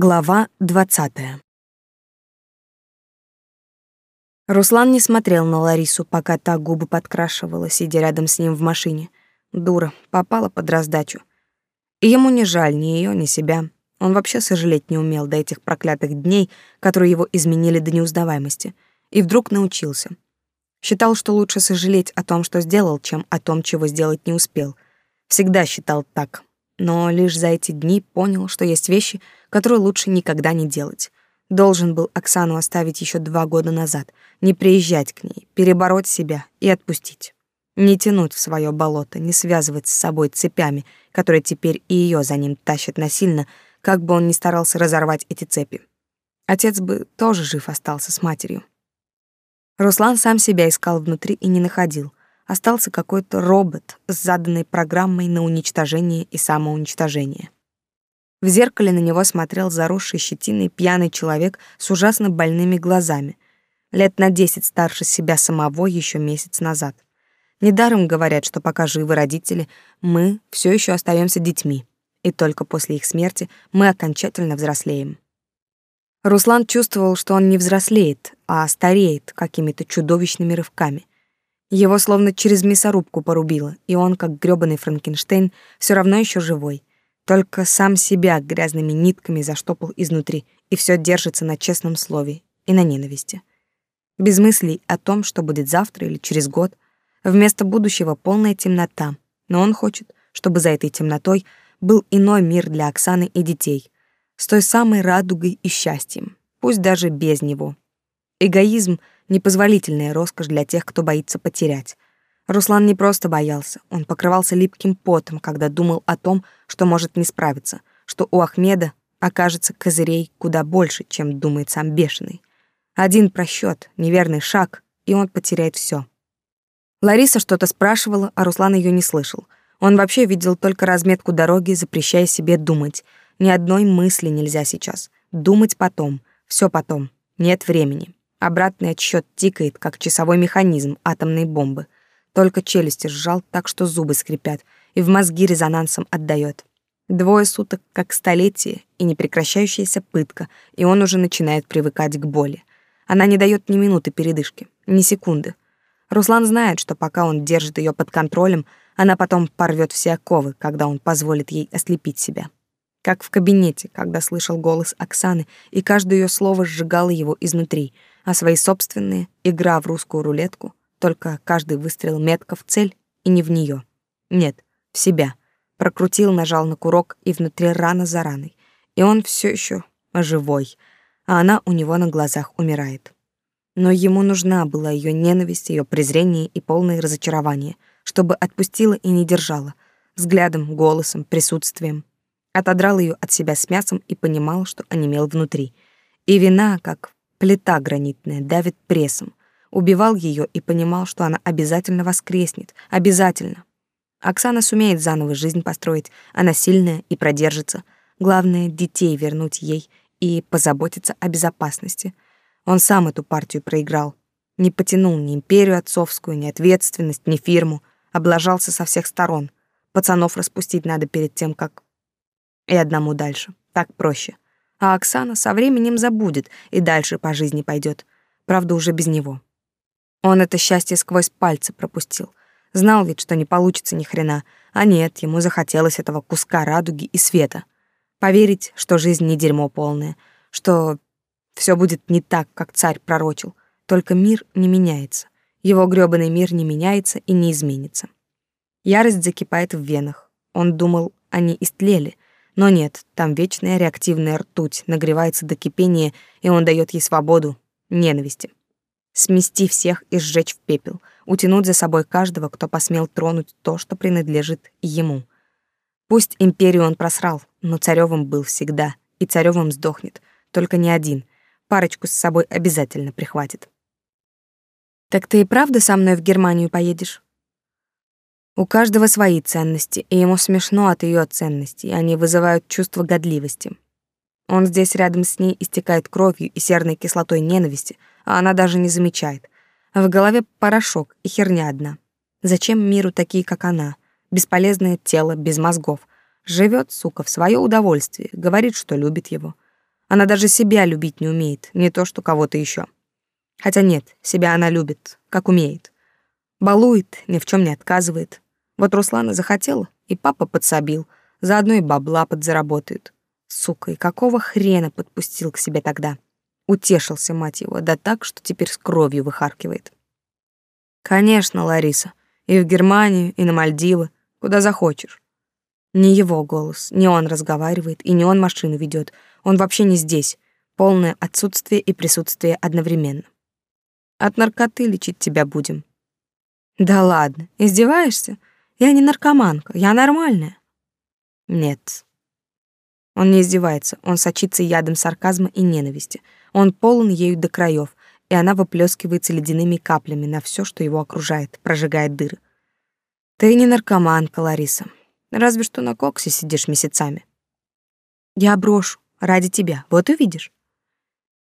Глава двадцатая. Руслан не смотрел на Ларису, пока та губы подкрашивала, сидя рядом с ним в машине. Дура, попала под раздачу. И ему не жаль ни ее, ни себя. Он вообще сожалеть не умел до этих проклятых дней, которые его изменили до неузнаваемости. И вдруг научился. Считал, что лучше сожалеть о том, что сделал, чем о том, чего сделать не успел. Всегда считал так, но лишь за эти дни понял, что есть вещи, которые лучше никогда не делать. Должен был Оксану оставить еще два года назад, не приезжать к ней, перебороть себя и отпустить. Не тянуть в свое болото, не связывать с собой цепями, которые теперь и ее за ним тащат насильно, как бы он ни старался разорвать эти цепи. Отец бы тоже жив остался с матерью. Руслан сам себя искал внутри и не находил остался какой-то робот с заданной программой на уничтожение и самоуничтожение. В зеркале на него смотрел заросший щетиной пьяный человек с ужасно больными глазами, лет на десять старше себя самого еще месяц назад. Недаром говорят, что пока живы родители, мы все еще остаемся детьми, и только после их смерти мы окончательно взрослеем. Руслан чувствовал, что он не взрослеет, а стареет какими-то чудовищными рывками. Его словно через мясорубку порубило, и он, как грёбаный Франкенштейн, все равно еще живой. Только сам себя грязными нитками заштопал изнутри, и все держится на честном слове и на ненависти. Без мыслей о том, что будет завтра или через год. Вместо будущего полная темнота, но он хочет, чтобы за этой темнотой был иной мир для Оксаны и детей, с той самой радугой и счастьем, пусть даже без него. Эгоизм — непозволительная роскошь для тех, кто боится потерять. Руслан не просто боялся, он покрывался липким потом, когда думал о том, что может не справиться, что у Ахмеда окажется козырей куда больше, чем думает сам бешеный. Один просчет, неверный шаг, и он потеряет все. Лариса что-то спрашивала, а Руслан ее не слышал. Он вообще видел только разметку дороги, запрещая себе думать. Ни одной мысли нельзя сейчас. Думать потом, все потом. Нет времени. Обратный отсчет тикает, как часовой механизм атомной бомбы. Только челюсти сжал так, что зубы скрипят, и в мозги резонансом отдает. Двое суток, как столетие, и непрекращающаяся пытка, и он уже начинает привыкать к боли. Она не дает ни минуты передышки, ни секунды. Руслан знает, что пока он держит ее под контролем, она потом порвет все оковы, когда он позволит ей ослепить себя. Как в кабинете, когда слышал голос Оксаны, и каждое ее слово сжигало его изнутри — а свои собственные — игра в русскую рулетку, только каждый выстрел метко в цель и не в нее. Нет, в себя. Прокрутил, нажал на курок, и внутри рана за раной. И он все еще живой, а она у него на глазах умирает. Но ему нужна была ее ненависть, ее презрение и полное разочарование, чтобы отпустила и не держала, взглядом, голосом, присутствием. Отодрал ее от себя с мясом и понимал, что онемел внутри. И вина, как Плита гранитная давит прессом. Убивал ее и понимал, что она обязательно воскреснет. Обязательно. Оксана сумеет заново жизнь построить. Она сильная и продержится. Главное — детей вернуть ей и позаботиться о безопасности. Он сам эту партию проиграл. Не потянул ни империю отцовскую, ни ответственность, ни фирму. Облажался со всех сторон. Пацанов распустить надо перед тем, как... И одному дальше. Так проще а Оксана со временем забудет и дальше по жизни пойдет, правда, уже без него. Он это счастье сквозь пальцы пропустил. Знал ведь, что не получится ни хрена, а нет, ему захотелось этого куска радуги и света. Поверить, что жизнь не дерьмо полное, что все будет не так, как царь пророчил, только мир не меняется. Его грёбаный мир не меняется и не изменится. Ярость закипает в венах. Он думал, они истлели — но нет, там вечная реактивная ртуть нагревается до кипения, и он дает ей свободу, ненависти. Смести всех и сжечь в пепел, утянуть за собой каждого, кто посмел тронуть то, что принадлежит ему. Пусть империю он просрал, но царевым был всегда, и царевым сдохнет, только не один, парочку с собой обязательно прихватит. «Так ты и правда со мной в Германию поедешь?» У каждого свои ценности, и ему смешно от ее ценностей, они вызывают чувство годливости. Он здесь рядом с ней истекает кровью и серной кислотой ненависти, а она даже не замечает. В голове порошок и херня одна. Зачем миру такие, как она? Бесполезное тело без мозгов. Живет, сука, в свое удовольствие, говорит, что любит его. Она даже себя любить не умеет, не то что кого-то еще. Хотя нет, себя она любит, как умеет. Балует, ни в чем не отказывает. Вот Руслана захотела, и папа подсобил. Заодно и бабла подзаработают. Сука, и какого хрена подпустил к себе тогда? Утешился, мать его, да так, что теперь с кровью выхаркивает. Конечно, Лариса. И в Германию, и на Мальдивы. Куда захочешь. Не его голос, не он разговаривает, и не он машину ведет. Он вообще не здесь. Полное отсутствие и присутствие одновременно. От наркоты лечить тебя будем. Да ладно, издеваешься? Я не наркоманка, я нормальная. Нет. Он не издевается, он сочится ядом сарказма и ненависти. Он полон ею до краев, и она выплескивается ледяными каплями на все, что его окружает, прожигает дыры. Ты не наркоманка, Лариса. Разве что на коксе сидишь месяцами. Я брошу ради тебя, вот увидишь.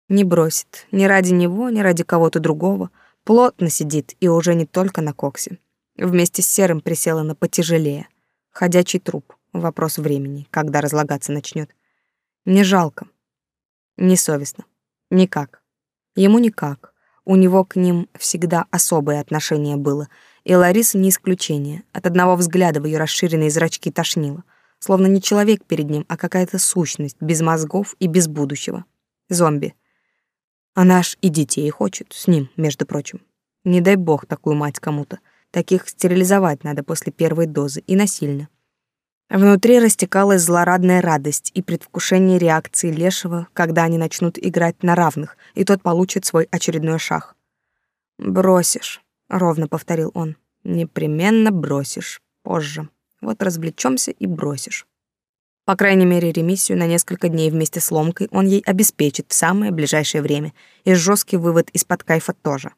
Не бросит, ни ради него, ни ради кого-то другого. Плотно сидит и уже не только на коксе. Вместе с серым присела на потяжелее. Ходячий труп. Вопрос времени, когда разлагаться начнет. Не жалко. Не совестно. Никак. Ему никак. У него к ним всегда особое отношение было — и Лариса не исключение. От одного взгляда в ее расширенные зрачки тошнило. Словно не человек перед ним, а какая-то сущность, без мозгов и без будущего. Зомби. Она ж и детей хочет, с ним, между прочим. Не дай бог такую мать кому-то. Таких стерилизовать надо после первой дозы, и насильно. Внутри растекалась злорадная радость и предвкушение реакции Лешего, когда они начнут играть на равных, и тот получит свой очередной шаг. «Бросишь», ровно повторил он. Непременно бросишь позже. Вот развлечемся и бросишь. По крайней мере, ремиссию на несколько дней вместе с ломкой он ей обеспечит в самое ближайшее время, и жесткий вывод из-под кайфа тоже.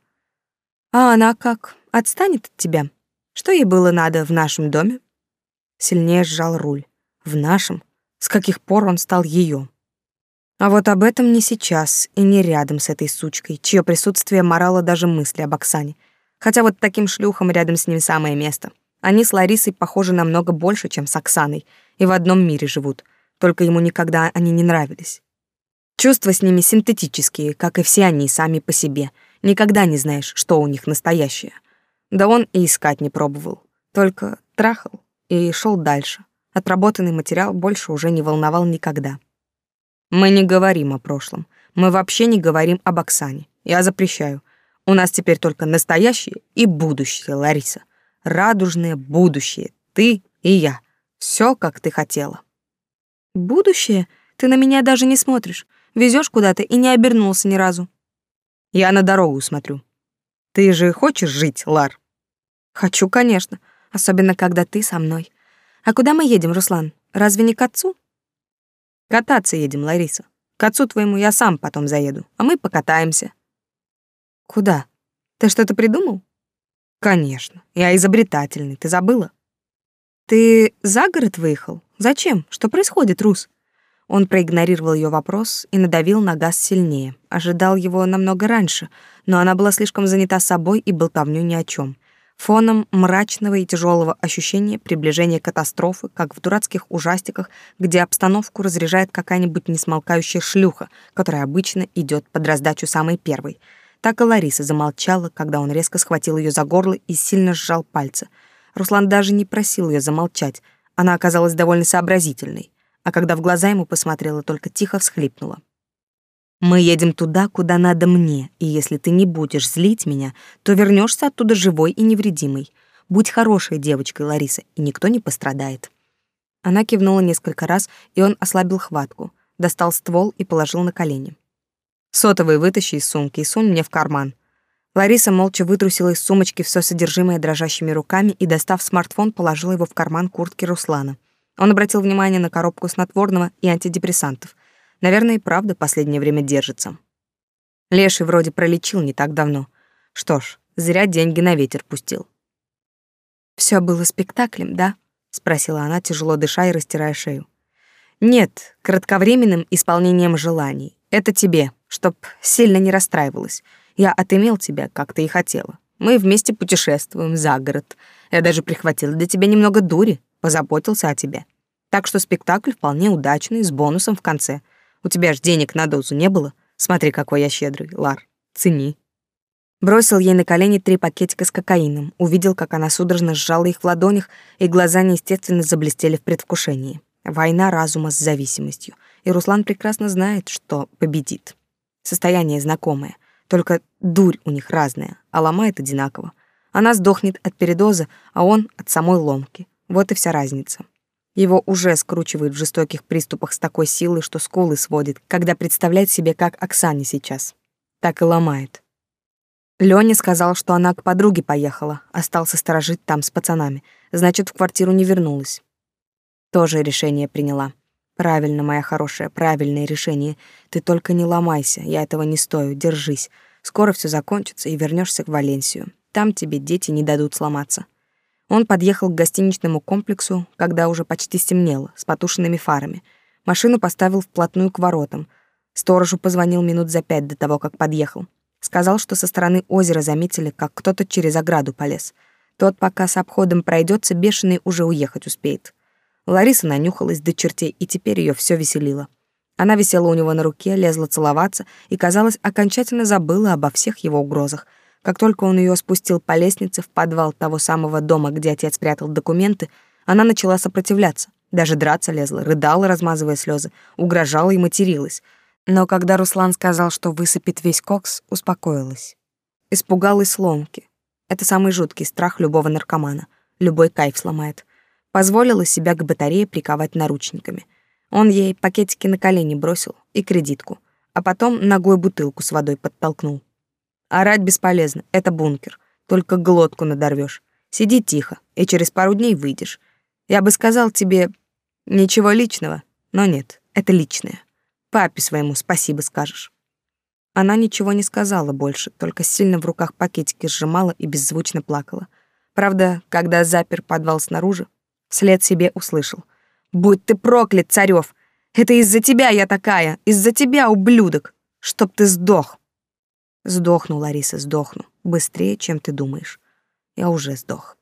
А она как? Отстанет от тебя? Что ей было надо в нашем доме? Сильнее сжал руль. В нашем? С каких пор он стал ее? А вот об этом не сейчас и не рядом с этой сучкой, чье присутствие морало даже мысли об Оксане — Хотя вот таким шлюхам рядом с ним самое место. Они с Ларисой похожи намного больше, чем с Оксаной, и в одном мире живут, только ему никогда они не нравились. Чувства с ними синтетические, как и все они сами по себе. Никогда не знаешь, что у них настоящее. Да он и искать не пробовал, только трахал и шел дальше. Отработанный материал больше уже не волновал никогда. Мы не говорим о прошлом. Мы вообще не говорим об Оксане. Я запрещаю. У нас теперь только настоящее и будущее, Лариса. Радужное будущее. Ты и я. Все, как ты хотела. Будущее? Ты на меня даже не смотришь. Везешь куда-то и не обернулся ни разу. Я на дорогу смотрю. Ты же хочешь жить, Лар? Хочу, конечно. Особенно, когда ты со мной. А куда мы едем, Руслан? Разве не к отцу? Кататься едем, Лариса. К отцу твоему я сам потом заеду, а мы покатаемся. Куда? Ты что-то придумал? Конечно. Я изобретательный, ты забыла? Ты за город выехал? Зачем? Что происходит, Рус? Он проигнорировал ее вопрос и надавил на газ сильнее. Ожидал его намного раньше, но она была слишком занята собой и болтовню ни о чем. Фоном мрачного и тяжелого ощущения приближения катастрофы, как в дурацких ужастиках, где обстановку разряжает какая-нибудь несмолкающая шлюха, которая обычно идет под раздачу самой первой — так и Лариса замолчала, когда он резко схватил ее за горло и сильно сжал пальцы. Руслан даже не просил ее замолчать. Она оказалась довольно сообразительной, а когда в глаза ему посмотрела, только тихо всхлипнула. Мы едем туда, куда надо мне, и если ты не будешь злить меня, то вернешься оттуда живой и невредимой. Будь хорошей девочкой, Лариса, и никто не пострадает. Она кивнула несколько раз, и он ослабил хватку, достал ствол и положил на колени. Сотовый вытащи из сумки и сунь мне в карман. Лариса молча вытрусила из сумочки все содержимое дрожащими руками и, достав смартфон, положила его в карман куртки Руслана. Он обратил внимание на коробку снотворного и антидепрессантов. Наверное, и правда последнее время держится. Леший вроде пролечил не так давно. Что ж, зря деньги на ветер пустил. Все было спектаклем, да? спросила она, тяжело дыша и растирая шею. Нет, кратковременным исполнением желаний. Это тебе, чтоб сильно не расстраивалась. Я отымел тебя, как ты и хотела. Мы вместе путешествуем за город. Я даже прихватил для тебя немного дури, позаботился о тебе. Так что спектакль вполне удачный, с бонусом в конце. У тебя ж денег на дозу не было. Смотри, какой я щедрый, Лар. Цени. Бросил ей на колени три пакетика с кокаином, увидел, как она судорожно сжала их в ладонях, и глаза неестественно заблестели в предвкушении. Война разума с зависимостью, и Руслан прекрасно знает, что победит. Состояние знакомое, только дурь у них разная, а ломает одинаково. Она сдохнет от передоза, а он от самой ломки. Вот и вся разница. Его уже скручивает в жестоких приступах с такой силой, что скулы сводит, когда представляет себе, как Оксане сейчас. Так и ломает. Лёня сказал, что она к подруге поехала, остался сторожить там с пацанами. Значит, в квартиру не вернулась. Тоже решение приняла. Правильно, моя хорошая, правильное решение. Ты только не ломайся, я этого не стою, держись. Скоро все закончится и вернешься в Валенсию. Там тебе дети не дадут сломаться. Он подъехал к гостиничному комплексу, когда уже почти стемнело, с потушенными фарами. Машину поставил вплотную к воротам. Сторожу позвонил минут за пять до того, как подъехал. Сказал, что со стороны озера заметили, как кто-то через ограду полез. Тот, пока с обходом пройдется, бешеный уже уехать успеет. Лариса нанюхалась до чертей, и теперь ее все веселило. Она висела у него на руке, лезла целоваться и, казалось, окончательно забыла обо всех его угрозах. Как только он ее спустил по лестнице в подвал того самого дома, где отец прятал документы, она начала сопротивляться. Даже драться лезла, рыдала, размазывая слезы, угрожала и материлась — но когда Руслан сказал, что высыпет весь кокс, успокоилась. Испугалась сломки. Это самый жуткий страх любого наркомана. Любой кайф сломает. Позволила себя к батарее приковать наручниками. Он ей пакетики на колени бросил и кредитку, а потом ногой бутылку с водой подтолкнул. Орать бесполезно, это бункер. Только глотку надорвешь. Сиди тихо, и через пару дней выйдешь. Я бы сказал тебе ничего личного, но нет, это личное. Папе своему спасибо скажешь. Она ничего не сказала больше, только сильно в руках пакетики сжимала и беззвучно плакала. Правда, когда запер подвал снаружи, вслед себе услышал. «Будь ты проклят, Царёв! Это из-за тебя я такая! Из-за тебя, ублюдок! Чтоб ты сдох!» Сдохну, Лариса, сдохну. Быстрее, чем ты думаешь. Я уже сдох.